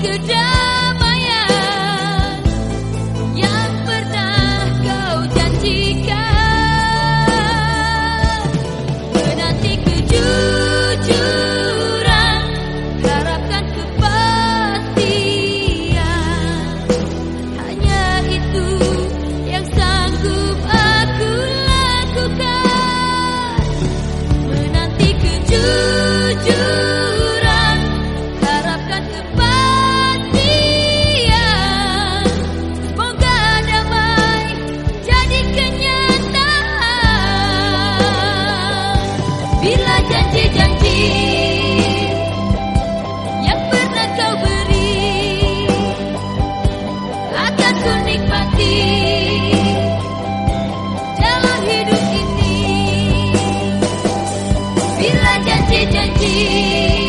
could die. Bila janji-janji